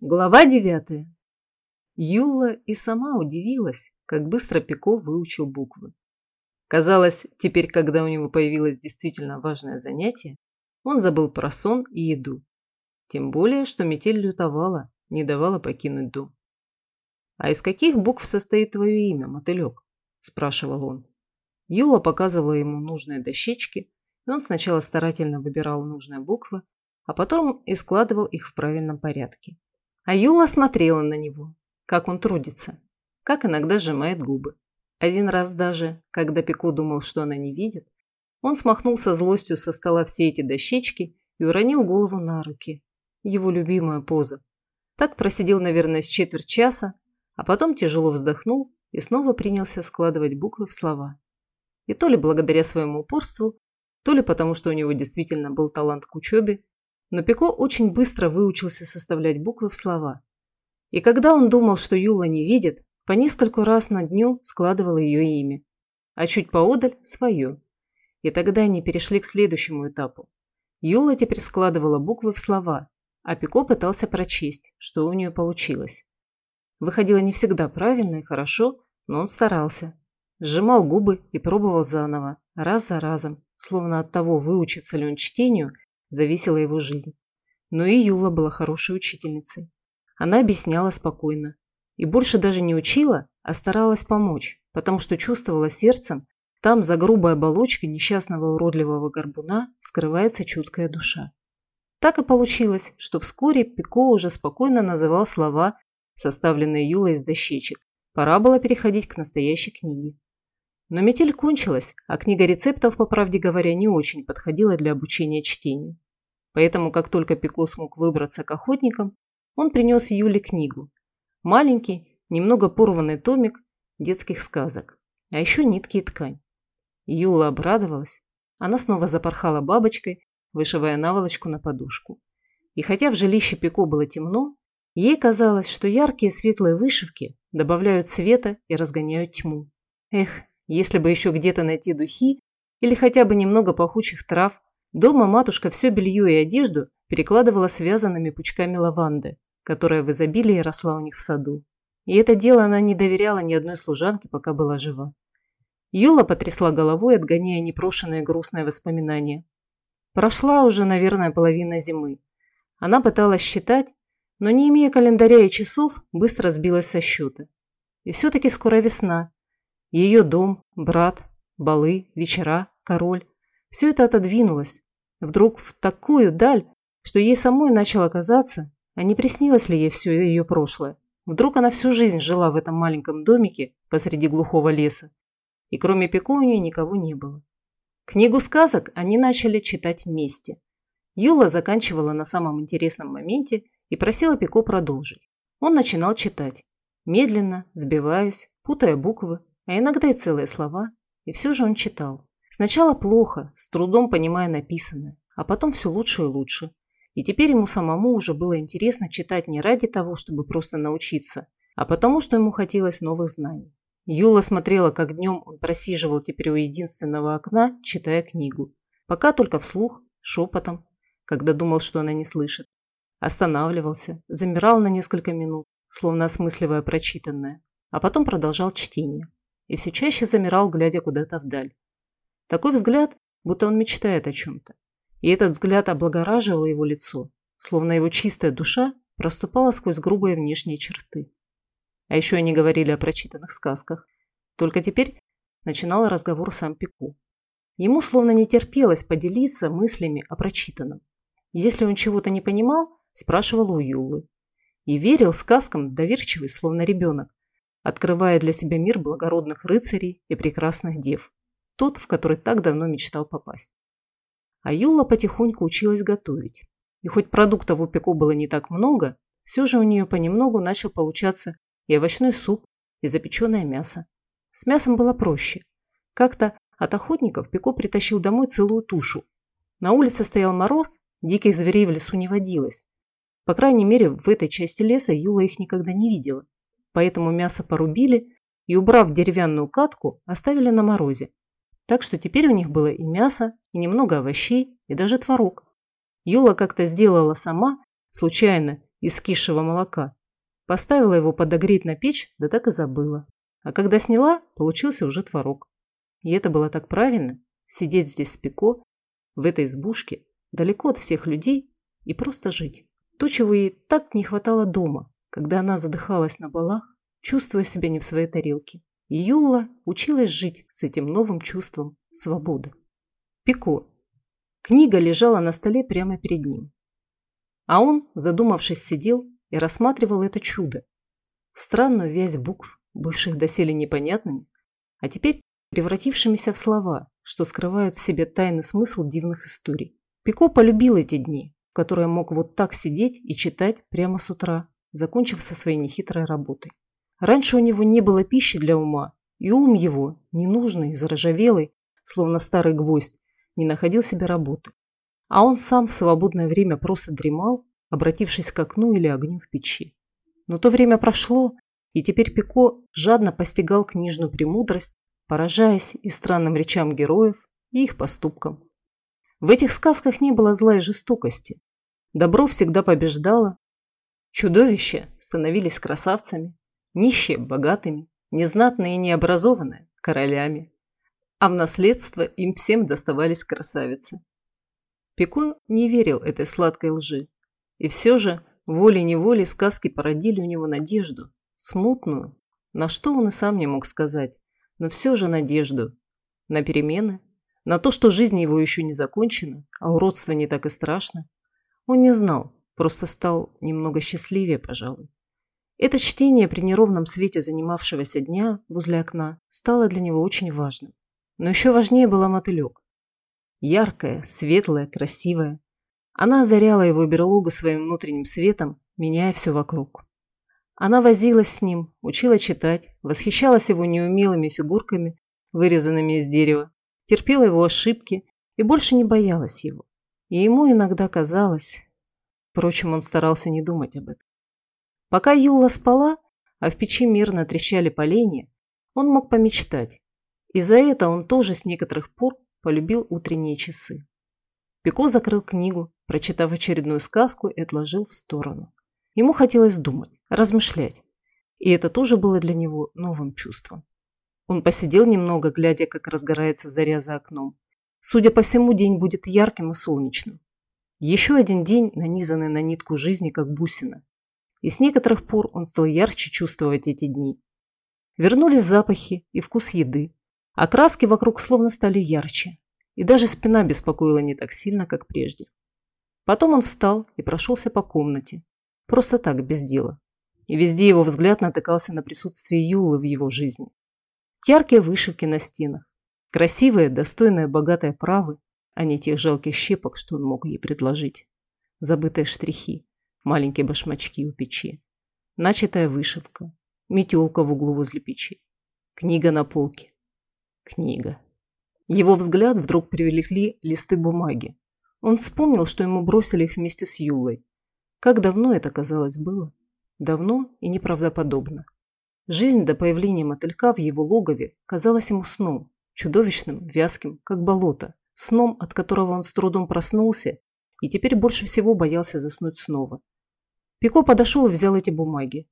Глава девятая. Юла и сама удивилась, как быстро Пико выучил буквы. Казалось, теперь, когда у него появилось действительно важное занятие, он забыл про сон и еду. Тем более, что метель лютовала, не давала покинуть дом. «А из каких букв состоит твое имя, мотылек?» – спрашивал он. Юла показывала ему нужные дощечки, и он сначала старательно выбирал нужные буквы, а потом и складывал их в правильном порядке. А Юла смотрела на него, как он трудится, как иногда сжимает губы. Один раз даже, когда Пико думал, что она не видит, он смахнул со злостью со стола все эти дощечки и уронил голову на руки. Его любимая поза. Так просидел, наверное, с четверть часа, а потом тяжело вздохнул и снова принялся складывать буквы в слова. И то ли благодаря своему упорству, то ли потому, что у него действительно был талант к учебе, но Пико очень быстро выучился составлять буквы в слова. И когда он думал, что Юла не видит, по нескольку раз на дню складывал ее имя, а чуть поодаль – свое. И тогда они перешли к следующему этапу. Юла теперь складывала буквы в слова, а Пико пытался прочесть, что у нее получилось. Выходило не всегда правильно и хорошо, но он старался. Сжимал губы и пробовал заново, раз за разом, словно от того, выучится ли он чтению, зависела его жизнь. Но и Юла была хорошей учительницей. Она объясняла спокойно. И больше даже не учила, а старалась помочь, потому что чувствовала сердцем, там за грубой оболочкой несчастного уродливого горбуна скрывается чуткая душа. Так и получилось, что вскоре Пико уже спокойно называл слова, составленные Юлой из дощечек. Пора было переходить к настоящей книге. Но метель кончилась, а книга рецептов, по правде говоря, не очень подходила для обучения чтению. Поэтому, как только Пико смог выбраться к охотникам, он принес Юле книгу. Маленький, немного порванный томик детских сказок, а еще нитки и ткань. Юла обрадовалась. Она снова запорхала бабочкой, вышивая наволочку на подушку. И хотя в жилище Пико было темно, ей казалось, что яркие светлые вышивки добавляют света и разгоняют тьму. Эх, если бы еще где-то найти духи или хотя бы немного пахучих трав, дома матушка все белье и одежду перекладывала связанными пучками лаванды, которая в изобилии росла у них в саду. И это дело она не доверяла ни одной служанке, пока была жива. Юла потрясла головой, отгоняя непрошенные грустные воспоминания. Прошла уже, наверное, половина зимы. Она пыталась считать, но не имея календаря и часов, быстро сбилась со счета. И все-таки скоро весна, ее дом, брат, балы, вечера, король – все это отодвинулось. Вдруг в такую даль, что ей самой начало казаться, а не приснилось ли ей все ее прошлое. Вдруг она всю жизнь жила в этом маленьком домике посреди глухого леса, и кроме Пико у нее никого не было. Книгу сказок они начали читать вместе. Юла заканчивала на самом интересном моменте и просила Пико продолжить. Он начинал читать, медленно, сбиваясь, путая буквы, а иногда и целые слова, и все же он читал. Сначала плохо, с трудом понимая написанное, а потом все лучше и лучше. И теперь ему самому уже было интересно читать не ради того, чтобы просто научиться, а потому, что ему хотелось новых знаний. Юла смотрела, как днем он просиживал теперь у единственного окна, читая книгу. Пока только вслух, шепотом, когда думал, что она не слышит. Останавливался, замирал на несколько минут, словно осмысливая прочитанное, а потом продолжал чтение и все чаще замирал, глядя куда-то вдаль. Такой взгляд, будто он мечтает о чем-то. И этот взгляд облагораживал его лицо, словно его чистая душа проступала сквозь грубые внешние черты. А еще они говорили о прочитанных сказках. Только теперь начинал разговор сам Пику. Ему словно не терпелось поделиться мыслями о прочитанном. Если он чего-то не понимал, спрашивал у Юлы. И верил сказкам доверчивый, словно ребенок, открывая для себя мир благородных рыцарей и прекрасных дев, тот, в который так давно мечтал попасть. А Юла потихоньку училась готовить. И хоть продуктов у Пеко было не так много, все же у нее понемногу начал получаться и овощной суп, и запеченное мясо. С мясом было проще. Как-то от охотников Пеко притащил домой целую тушу. На улице стоял мороз, диких зверей в лесу не водилось. По крайней мере, в этой части леса Юла их никогда не видела поэтому мясо порубили и, убрав деревянную катку, оставили на морозе. Так что теперь у них было и мясо, и немного овощей, и даже творог. Юла как-то сделала сама, случайно, из кисшего молока. Поставила его подогреть на печь, да так и забыла. А когда сняла, получился уже творог. И это было так правильно – сидеть здесь с Пико, в этой избушке, далеко от всех людей и просто жить. То, чего ей так не хватало дома, когда она задыхалась на балах, чувствуя себя не в своей тарелке. И Юла училась жить с этим новым чувством свободы. Пико. Книга лежала на столе прямо перед ним. А он, задумавшись, сидел и рассматривал это чудо. Странную вязь букв, бывших доселе непонятными, а теперь превратившимися в слова, что скрывают в себе тайный смысл дивных историй. Пико полюбил эти дни, в которые мог вот так сидеть и читать прямо с утра, закончив со своей нехитрой работой. Раньше у него не было пищи для ума, и ум его, ненужный, заржавелый, словно старый гвоздь, не находил себе работы. А он сам в свободное время просто дремал, обратившись к окну или огню в печи. Но то время прошло, и теперь Пико жадно постигал книжную премудрость, поражаясь и странным речам героев, и их поступкам. В этих сказках не было зла и жестокости. Добро всегда побеждало. Чудовища становились красавцами, нищие – богатыми, незнатные и необразованные – королями а в наследство им всем доставались красавицы. Пекун не верил этой сладкой лжи. И все же волей-неволей сказки породили у него надежду, смутную, на что он и сам не мог сказать, но все же надежду. На перемены, на то, что жизнь его еще не закончена, а уродство не так и страшно. Он не знал, просто стал немного счастливее, пожалуй. Это чтение при неровном свете занимавшегося дня возле окна стало для него очень важным. Но еще важнее была мотылек. Яркая, светлая, красивая. Она озаряла его берлогу своим внутренним светом, меняя все вокруг. Она возилась с ним, учила читать, восхищалась его неумелыми фигурками, вырезанными из дерева, терпела его ошибки и больше не боялась его. И ему иногда казалось... Впрочем, он старался не думать об этом. Пока Юла спала, а в печи мирно трещали поленья, он мог помечтать, и за это он тоже с некоторых пор полюбил утренние часы. Пико закрыл книгу, прочитав очередную сказку и отложил в сторону. Ему хотелось думать, размышлять. И это тоже было для него новым чувством. Он посидел немного, глядя, как разгорается заря за окном. Судя по всему, день будет ярким и солнечным. Еще один день, нанизанный на нитку жизни, как бусина. И с некоторых пор он стал ярче чувствовать эти дни. Вернулись запахи и вкус еды, а краски вокруг словно стали ярче, и даже спина беспокоила не так сильно, как прежде. Потом он встал и прошелся по комнате, просто так, без дела. И везде его взгляд натыкался на присутствие Юлы в его жизни. Яркие вышивки на стенах, красивые, достойные, богатые правы, а не тех жалких щепок, что он мог ей предложить. Забытые штрихи, маленькие башмачки у печи, начатая вышивка, метелка в углу возле печи, книга на полке, Книга. Его взгляд вдруг привлекли листы бумаги. Он вспомнил, что ему бросили их вместе с Юлой. Как давно это, казалось, было? Давно и неправдоподобно. Жизнь до появления мотылька в его логове казалась ему сном, чудовищным, вязким, как болото, сном, от которого он с трудом проснулся и теперь больше всего боялся заснуть снова. Пико подошел и взял эти бумаги.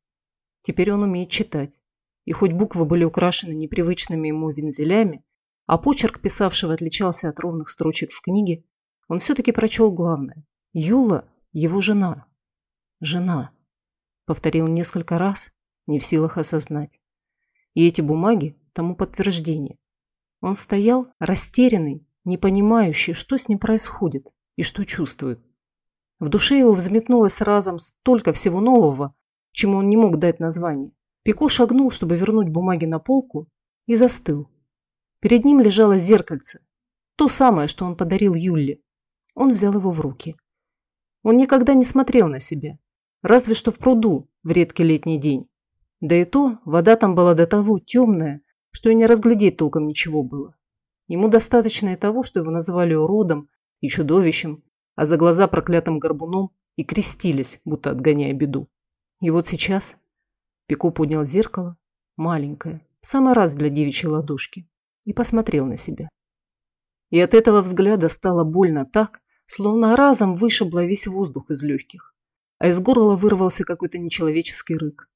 Теперь он умеет читать. И хоть буквы были украшены непривычными ему вензелями, а почерк писавшего отличался от ровных строчек в книге, он все-таки прочел главное. Юла – его жена. Жена. Повторил несколько раз, не в силах осознать. И эти бумаги тому подтверждение. Он стоял растерянный, не понимающий, что с ним происходит и что чувствует. В душе его взметнулось разом столько всего нового, чему он не мог дать название. Пико шагнул, чтобы вернуть бумаги на полку, и застыл. Перед ним лежало зеркальце. То самое, что он подарил Юлле. Он взял его в руки. Он никогда не смотрел на себя. Разве что в пруду в редкий летний день. Да и то, вода там была до того темная, что и не разглядеть толком ничего было. Ему достаточно и того, что его называли уродом и чудовищем, а за глаза проклятым горбуном и крестились, будто отгоняя беду. И вот сейчас Пико поднял зеркало, маленькое, в самый раз для девичьей ладошки, и посмотрел на себя. И от этого взгляда стало больно так, словно разом вышибло весь воздух из легких. а из горла вырвался какой-то нечеловеческий рык.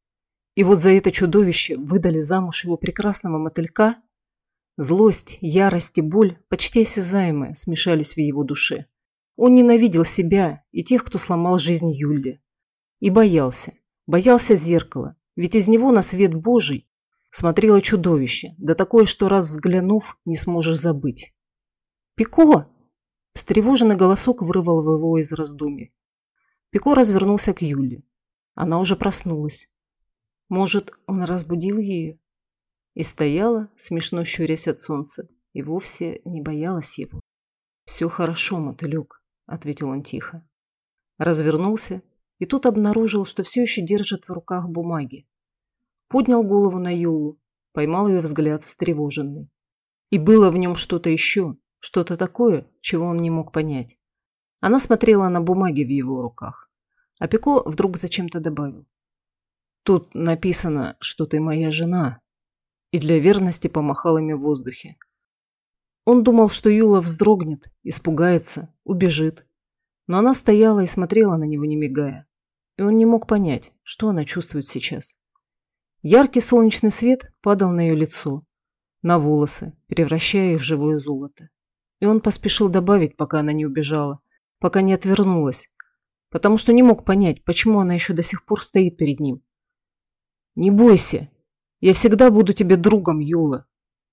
И вот за это чудовище выдали замуж его прекрасного мотылька. Злость, ярость и боль, почти осязаемые, смешались в его душе. Он ненавидел себя и тех, кто сломал жизнь Юли. И боялся. Боялся зеркала, ведь из него на свет Божий смотрело чудовище, да такое, что раз взглянув, не сможешь забыть. «Пико!» Встревоженный голосок вырвал его из раздумий. Пико развернулся к Юле. Она уже проснулась. Может, он разбудил ее? И стояла, смешно щурясь от солнца, и вовсе не боялась его. «Все хорошо, мотылек», — ответил он тихо. Развернулся и тут обнаружил, что все еще держит в руках бумаги. Поднял голову на Юлу, поймал ее взгляд встревоженный. И было в нем что-то еще, что-то такое, чего он не мог понять. Она смотрела на бумаги в его руках. А Пико вдруг зачем-то добавил. «Тут написано, что ты моя жена». И для верности помахал ими в воздухе. Он думал, что Юла вздрогнет, испугается, убежит. Но она стояла и смотрела на него, не мигая. И он не мог понять, что она чувствует сейчас. Яркий солнечный свет падал на ее лицо, на волосы, превращая их в живое золото. И он поспешил добавить, пока она не убежала, пока не отвернулась, потому что не мог понять, почему она еще до сих пор стоит перед ним. «Не бойся, я всегда буду тебе другом, Юла,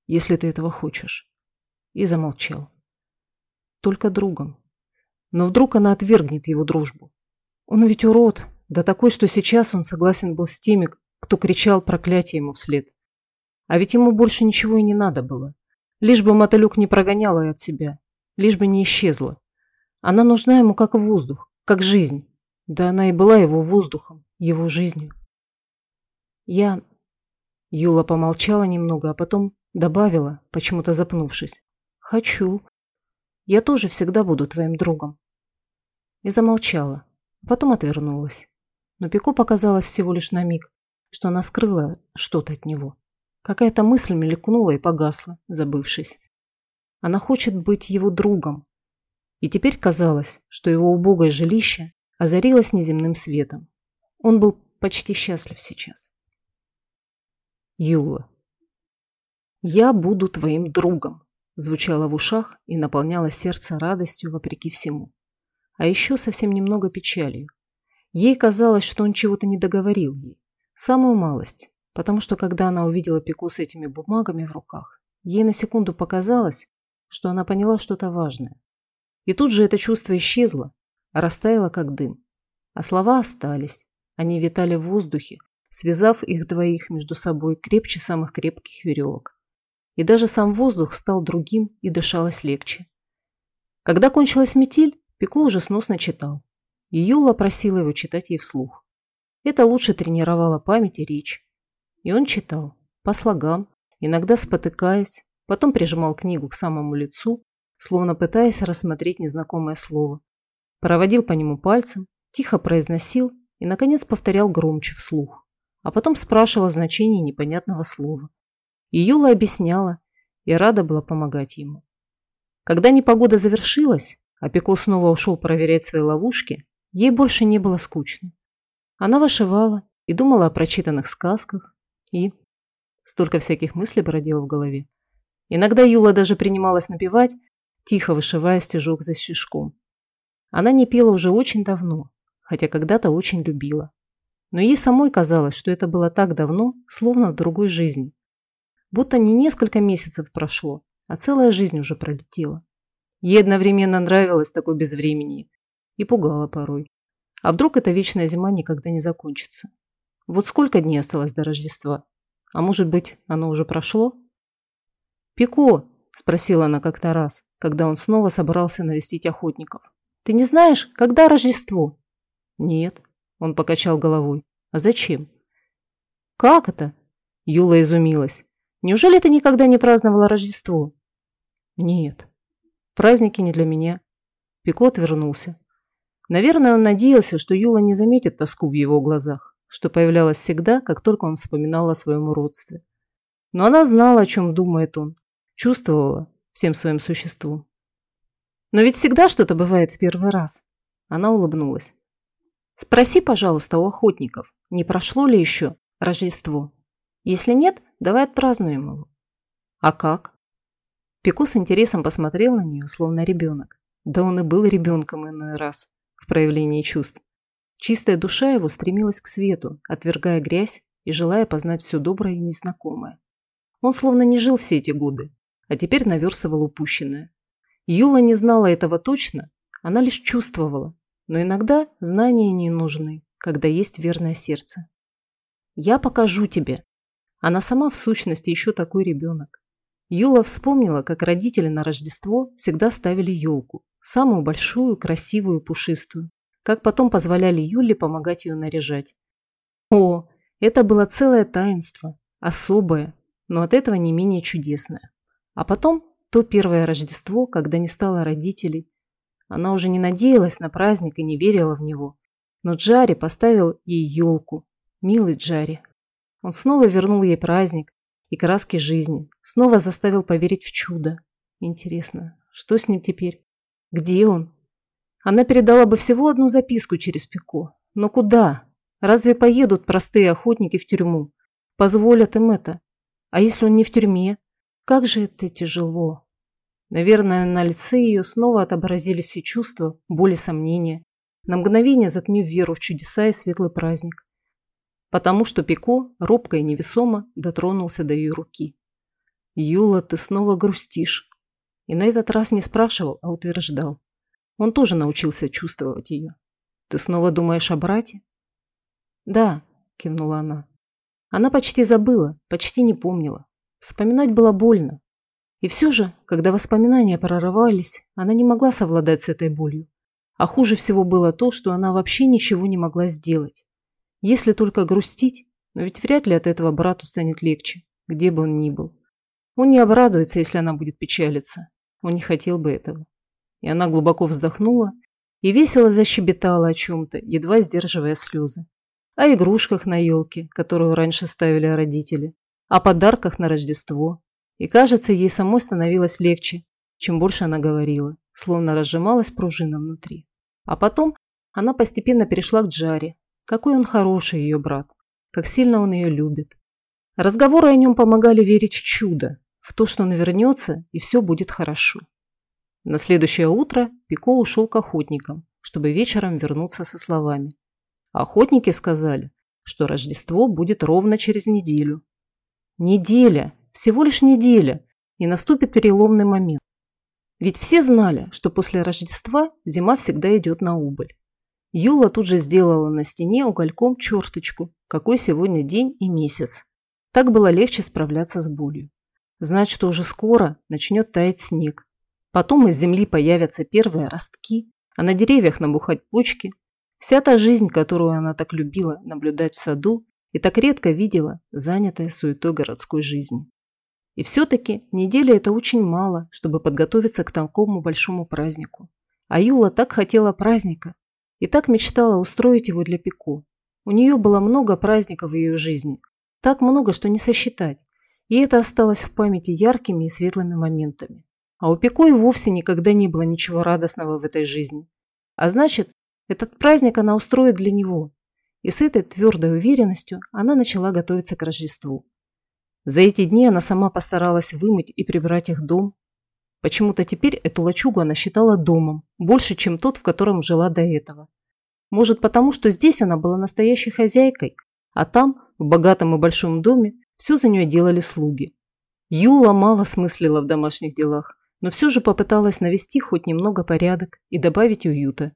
если ты этого хочешь». И замолчал. Только другом. Но вдруг она отвергнет его дружбу. Он ведь урод, да такой, что сейчас он согласен был с теми, кто кричал проклятие ему вслед. А ведь ему больше ничего и не надо было. Лишь бы мотылек не прогоняла от себя, лишь бы не исчезла. Она нужна ему как воздух, как жизнь. Да она и была его воздухом, его жизнью. Я... Юла помолчала немного, а потом добавила, почему-то запнувшись. Хочу. Я тоже всегда буду твоим другом. И замолчала, потом отвернулась. Но Пико показалось всего лишь на миг, что она скрыла что-то от него. Какая-то мысль мелькнула и погасла, забывшись. Она хочет быть его другом. И теперь казалось, что его убогое жилище озарилось неземным светом. Он был почти счастлив сейчас. Юла. «Я буду твоим другом», звучало в ушах и наполняло сердце радостью вопреки всему. А еще совсем немного печалью. Ей казалось, что он чего-то не договорил ей. Самую малость потому что когда она увидела Пику с этими бумагами в руках, ей на секунду показалось, что она поняла что-то важное. И тут же это чувство исчезло, растаяло как дым. А слова остались, они витали в воздухе, связав их двоих между собой крепче самых крепких веревок. И даже сам воздух стал другим и дышалось легче. Когда кончилась метель, Пику уже сносно читал. Юла просила его читать ей вслух. Это лучше тренировало память и речь. И он читал, по слогам, иногда спотыкаясь, потом прижимал книгу к самому лицу, словно пытаясь рассмотреть незнакомое слово. Проводил по нему пальцем, тихо произносил и, наконец, повторял громче вслух. А потом спрашивал значение непонятного слова. И Юла объясняла, и рада была помогать ему. Когда непогода завершилась, а Пико снова ушел проверять свои ловушки, ей больше не было скучно. Она вышивала и думала о прочитанных сказках, и столько всяких мыслей бродило в голове. Иногда Юла даже принималась напевать, тихо вышивая стежок за стежком. Она не пела уже очень давно, хотя когда-то очень любила. Но ей самой казалось, что это было так давно, словно в другой жизни. Будто не несколько месяцев прошло, а целая жизнь уже пролетела. Ей одновременно нравилось такое безвременье и пугало порой. А вдруг эта вечная зима никогда не закончится? Вот сколько дней осталось до Рождества? А может быть, оно уже прошло? «Пико!» – спросила она как-то раз, когда он снова собрался навестить охотников. «Ты не знаешь, когда Рождество?» «Нет», – он покачал головой. «А зачем?» «Как это?» – Юла изумилась. «Неужели ты никогда не праздновала Рождество?» «Нет. Праздники не для меня». Пико отвернулся. Наверное, он надеялся, что Юла не заметит тоску в его глазах что появлялось всегда, как только он вспоминал о своем уродстве. Но она знала, о чем думает он, чувствовала всем своим существом. Но ведь всегда что-то бывает в первый раз. Она улыбнулась. Спроси, пожалуйста, у охотников, не прошло ли еще Рождество. Если нет, давай отпразднуем его. А как? Пико с интересом посмотрел на нее, словно ребенок. Да он и был ребенком иной раз в проявлении чувств. Чистая душа его стремилась к свету, отвергая грязь и желая познать все доброе и незнакомое. Он словно не жил все эти годы, а теперь наверстывал упущенное. Юла не знала этого точно, она лишь чувствовала, но иногда знания не нужны, когда есть верное сердце. «Я покажу тебе». Она сама в сущности еще такой ребенок. Юла вспомнила, как родители на Рождество всегда ставили елку, самую большую, красивую, пушистую, как потом позволяли Юле помогать ее наряжать. О, это было целое таинство, особое, но от этого не менее чудесное. А потом то первое Рождество, когда не стало родителей. Она уже не надеялась на праздник и не верила в него. Но Джари поставил ей елку. Милый Джари. Он снова вернул ей праздник и краски жизни. Снова заставил поверить в чудо. Интересно, что с ним теперь? Где он? Она передала бы всего одну записку через Пико. Но куда? Разве поедут простые охотники в тюрьму? Позволят им это? А если он не в тюрьме? Как же это тяжело. Наверное, на лице ее снова отобразились все чувства, боли, сомнения, на мгновение затмив веру в чудеса и светлый праздник. Потому что Пико, робко и невесомо, дотронулся до ее руки. «Юла, ты снова грустишь». И на этот раз не спрашивал, а утверждал. Он тоже научился чувствовать ее. «Ты снова думаешь о брате?» «Да», – кивнула она. Она почти забыла, почти не помнила. Вспоминать было больно. И все же, когда воспоминания прорывались, она не могла совладать с этой болью. А хуже всего было то, что она вообще ничего не могла сделать. Если только грустить, но ведь вряд ли от этого брату станет легче, где бы он ни был. Он не обрадуется, если она будет печалиться. Он не хотел бы этого. И она глубоко вздохнула и весело защебетала о чем-то, едва сдерживая слезы о игрушках на елке, которую раньше ставили родители, о подарках на Рождество. И кажется, ей самой становилось легче, чем больше она говорила, словно разжималась пружина внутри. А потом она постепенно перешла к Джаре. Какой он хороший ее брат, как сильно он ее любит. Разговоры о нем помогали верить в чудо, в то, что он вернется и все будет хорошо. На следующее утро Пико ушел к охотникам, чтобы вечером вернуться со словами – Охотники сказали, что Рождество будет ровно через неделю. Неделя, всего лишь неделя, и наступит переломный момент. Ведь все знали, что после Рождества зима всегда идет на убыль. Юла тут же сделала на стене угольком черточку, какой сегодня день и месяц. Так было легче справляться с болью. Знать, что уже скоро начнет таять снег. Потом из земли появятся первые ростки, а на деревьях набухать почки, Вся та жизнь, которую она так любила наблюдать в саду и так редко видела, занятая суетой городской жизни. И все-таки неделя это очень мало, чтобы подготовиться к такому большому празднику. А Юла так хотела праздника и так мечтала устроить его для Пико. У нее было много праздников в ее жизни, так много, что не сосчитать, и это осталось в памяти яркими и светлыми моментами. А у Пико и вовсе никогда не было ничего радостного в этой жизни. А значит, этот праздник она устроит для него. И с этой твердой уверенностью она начала готовиться к Рождеству. За эти дни она сама постаралась вымыть и прибрать их дом. Почему-то теперь эту лачугу она считала домом, больше, чем тот, в котором жила до этого. Может, потому что здесь она была настоящей хозяйкой, а там, в богатом и большом доме, все за нее делали слуги. Юла мало смыслила в домашних делах, но все же попыталась навести хоть немного порядок и добавить уюта.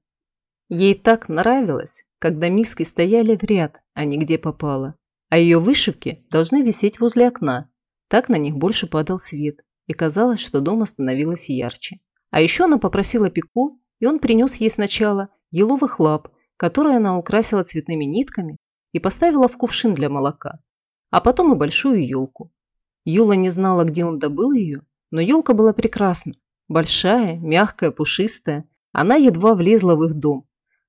Ей так нравилось, когда миски стояли в ряд, а не где попало. А ее вышивки должны висеть возле окна. Так на них больше падал свет, и казалось, что дома становилось ярче. А еще она попросила Пику, и он принес ей сначала еловых лап, которые она украсила цветными нитками и поставила в кувшин для молока, а потом и большую елку. Юла не знала, где он добыл ее, но елка была прекрасна. Большая, мягкая, пушистая. Она едва влезла в их дом,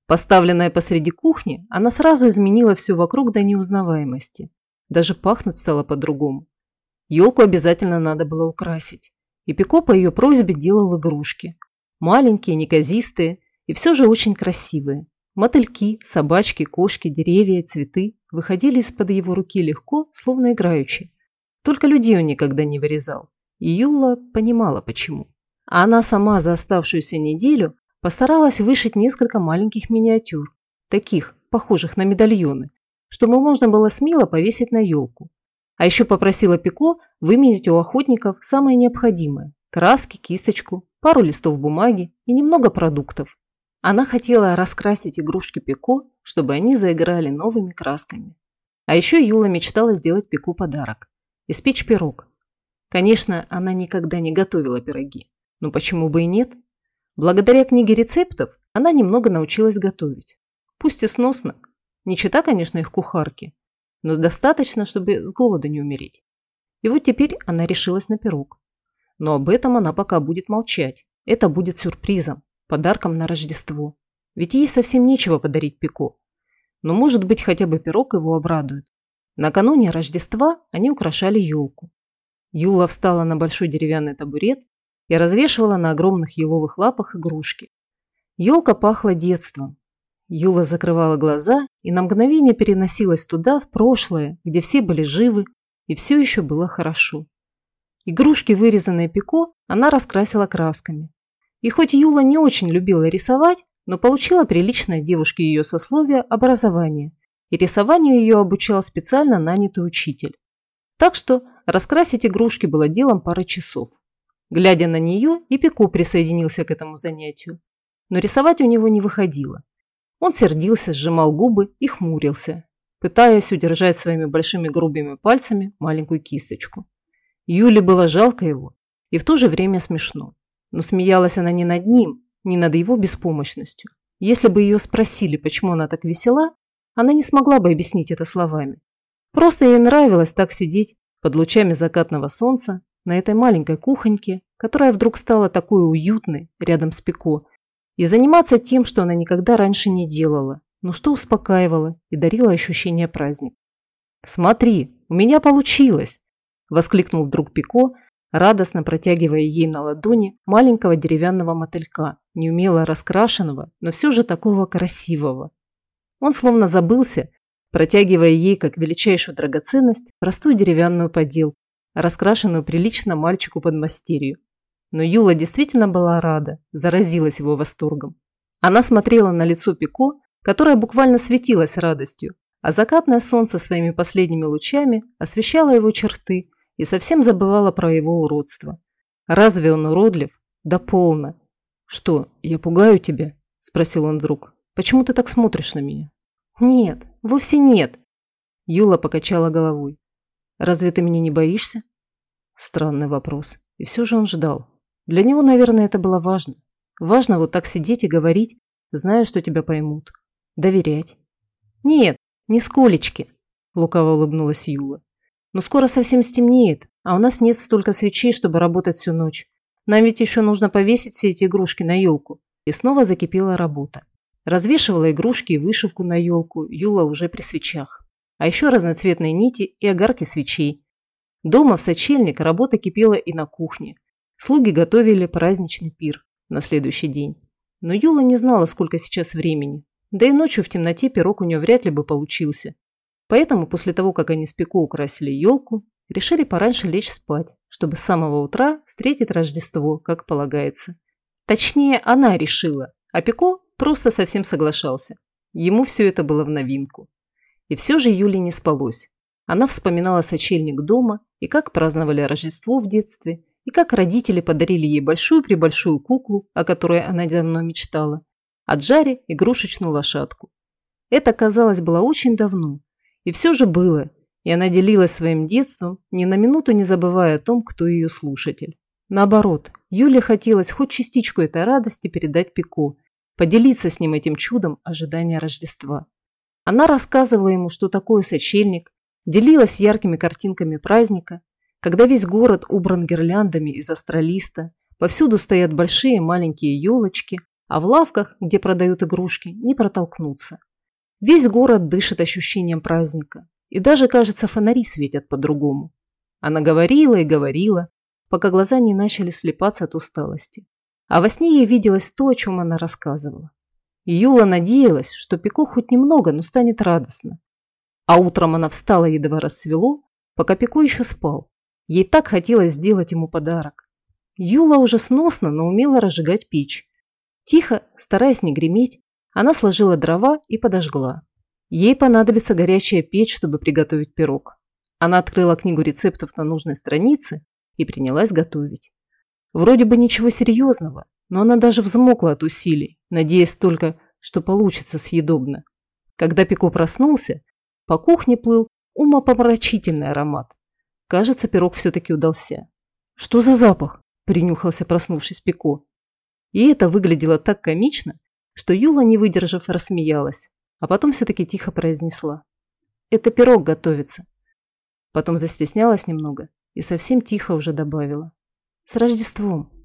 Поставленная посреди кухни, она сразу изменила все вокруг до неузнаваемости. Даже пахнуть стало по-другому. Елку обязательно надо было украсить. И Пико по ее просьбе делал игрушки. Маленькие, неказистые и все же очень красивые. Мотыльки, собачки, кошки, деревья, цветы выходили из-под его руки легко, словно играючи. Только людей он никогда не вырезал. И Юла понимала, почему. А она сама за оставшуюся неделю постаралась вышить несколько маленьких миниатюр, таких, похожих на медальоны, чтобы можно было смело повесить на елку. А еще попросила Пико выменять у охотников самое необходимое – краски, кисточку, пару листов бумаги и немного продуктов. Она хотела раскрасить игрушки Пико, чтобы они заиграли новыми красками. А еще Юла мечтала сделать Пику подарок – испечь пирог. Конечно, она никогда не готовила пироги. Но почему бы и нет? Благодаря книге рецептов она немного научилась готовить. Пусть и сносно. Не чита, конечно, их кухарки, но достаточно, чтобы с голода не умереть. И вот теперь она решилась на пирог. Но об этом она пока будет молчать. Это будет сюрпризом подарком на Рождество. Ведь ей совсем нечего подарить Пико. Но, может быть, хотя бы пирог его обрадует. Накануне Рождества они украшали елку. Юла встала на большой деревянный табурет и развешивала на огромных еловых лапах игрушки. Елка пахла детством. Юла закрывала глаза и на мгновение переносилась туда, в прошлое, где все были живы и все еще было хорошо. Игрушки, вырезанные Пико, она раскрасила красками. И хоть Юла не очень любила рисовать, но получила приличное девушке ее сословие образование, и рисованию ее обучал специально нанятый учитель. Так что раскрасить игрушки было делом пары часов. Глядя на нее, и Пику присоединился к этому занятию. Но рисовать у него не выходило. Он сердился, сжимал губы и хмурился, пытаясь удержать своими большими грубыми пальцами маленькую кисточку. Юле было жалко его и в то же время смешно. Но смеялась она не над ним, не над его беспомощностью. Если бы ее спросили, почему она так весела, она не смогла бы объяснить это словами. Просто ей нравилось так сидеть под лучами закатного солнца на этой маленькой кухоньке, которая вдруг стала такой уютной рядом с Пико, и заниматься тем, что она никогда раньше не делала, но что успокаивало и дарило ощущение праздника. «Смотри, у меня получилось!» – воскликнул вдруг Пико, радостно протягивая ей на ладони маленького деревянного мотылька, неумело раскрашенного, но все же такого красивого. Он словно забылся, протягивая ей как величайшую драгоценность простую деревянную поделку, раскрашенную прилично мальчику под мастерью. Но Юла действительно была рада, заразилась его восторгом. Она смотрела на лицо Пико, которое буквально светилось радостью, а закатное солнце своими последними лучами освещало его черты, и совсем забывала про его уродство. Разве он уродлив? Да полно. Что, я пугаю тебя? Спросил он вдруг. Почему ты так смотришь на меня? Нет, вовсе нет. Юла покачала головой. Разве ты меня не боишься? Странный вопрос. И все же он ждал. Для него, наверное, это было важно. Важно вот так сидеть и говорить, зная, что тебя поймут. Доверять. Нет, не сколечки, лукаво улыбнулась Юла. Но скоро совсем стемнеет, а у нас нет столько свечей, чтобы работать всю ночь. Нам ведь еще нужно повесить все эти игрушки на елку. И снова закипела работа. Развешивала игрушки и вышивку на елку Юла уже при свечах. А еще разноцветные нити и огарки свечей. Дома в сочельник работа кипела и на кухне. Слуги готовили праздничный пир на следующий день. Но Юла не знала, сколько сейчас времени. Да и ночью в темноте пирог у нее вряд ли бы получился. Поэтому после того, как они с Пико украсили елку, решили пораньше лечь спать, чтобы с самого утра встретить Рождество, как полагается. Точнее, она решила, а Пико просто совсем соглашался. Ему все это было в новинку. И все же Юле не спалось. Она вспоминала сочельник дома и как праздновали Рождество в детстве, и как родители подарили ей большую-пребольшую куклу, о которой она давно мечтала, а Джаре – игрушечную лошадку. Это, казалось, было очень давно, и все же было, и она делилась своим детством, ни на минуту не забывая о том, кто ее слушатель. Наоборот, Юле хотелось хоть частичку этой радости передать Пико, поделиться с ним этим чудом ожидания Рождества. Она рассказывала ему, что такое сочельник, делилась яркими картинками праздника, когда весь город убран гирляндами из астролиста, повсюду стоят большие и маленькие елочки, а в лавках, где продают игрушки, не протолкнуться. Весь город дышит ощущением праздника. И даже, кажется, фонари светят по-другому. Она говорила и говорила, пока глаза не начали слепаться от усталости. А во сне ей виделось то, о чем она рассказывала. Юла надеялась, что Пико хоть немного, но станет радостно. А утром она встала, едва рассвело, пока Пико еще спал. Ей так хотелось сделать ему подарок. Юла уже сносно, но умела разжигать печь. Тихо, стараясь не греметь, она сложила дрова и подожгла. Ей понадобится горячая печь, чтобы приготовить пирог. Она открыла книгу рецептов на нужной странице и принялась готовить. Вроде бы ничего серьезного, но она даже взмокла от усилий, надеясь только, что получится съедобно. Когда Пико проснулся, по кухне плыл умопомрачительный аромат. Кажется, пирог все-таки удался. «Что за запах?» – принюхался, проснувшись Пико. И это выглядело так комично, что Юла, не выдержав, рассмеялась, а потом все-таки тихо произнесла. «Это пирог готовится». Потом застеснялась немного и совсем тихо уже добавила. «С Рождеством!»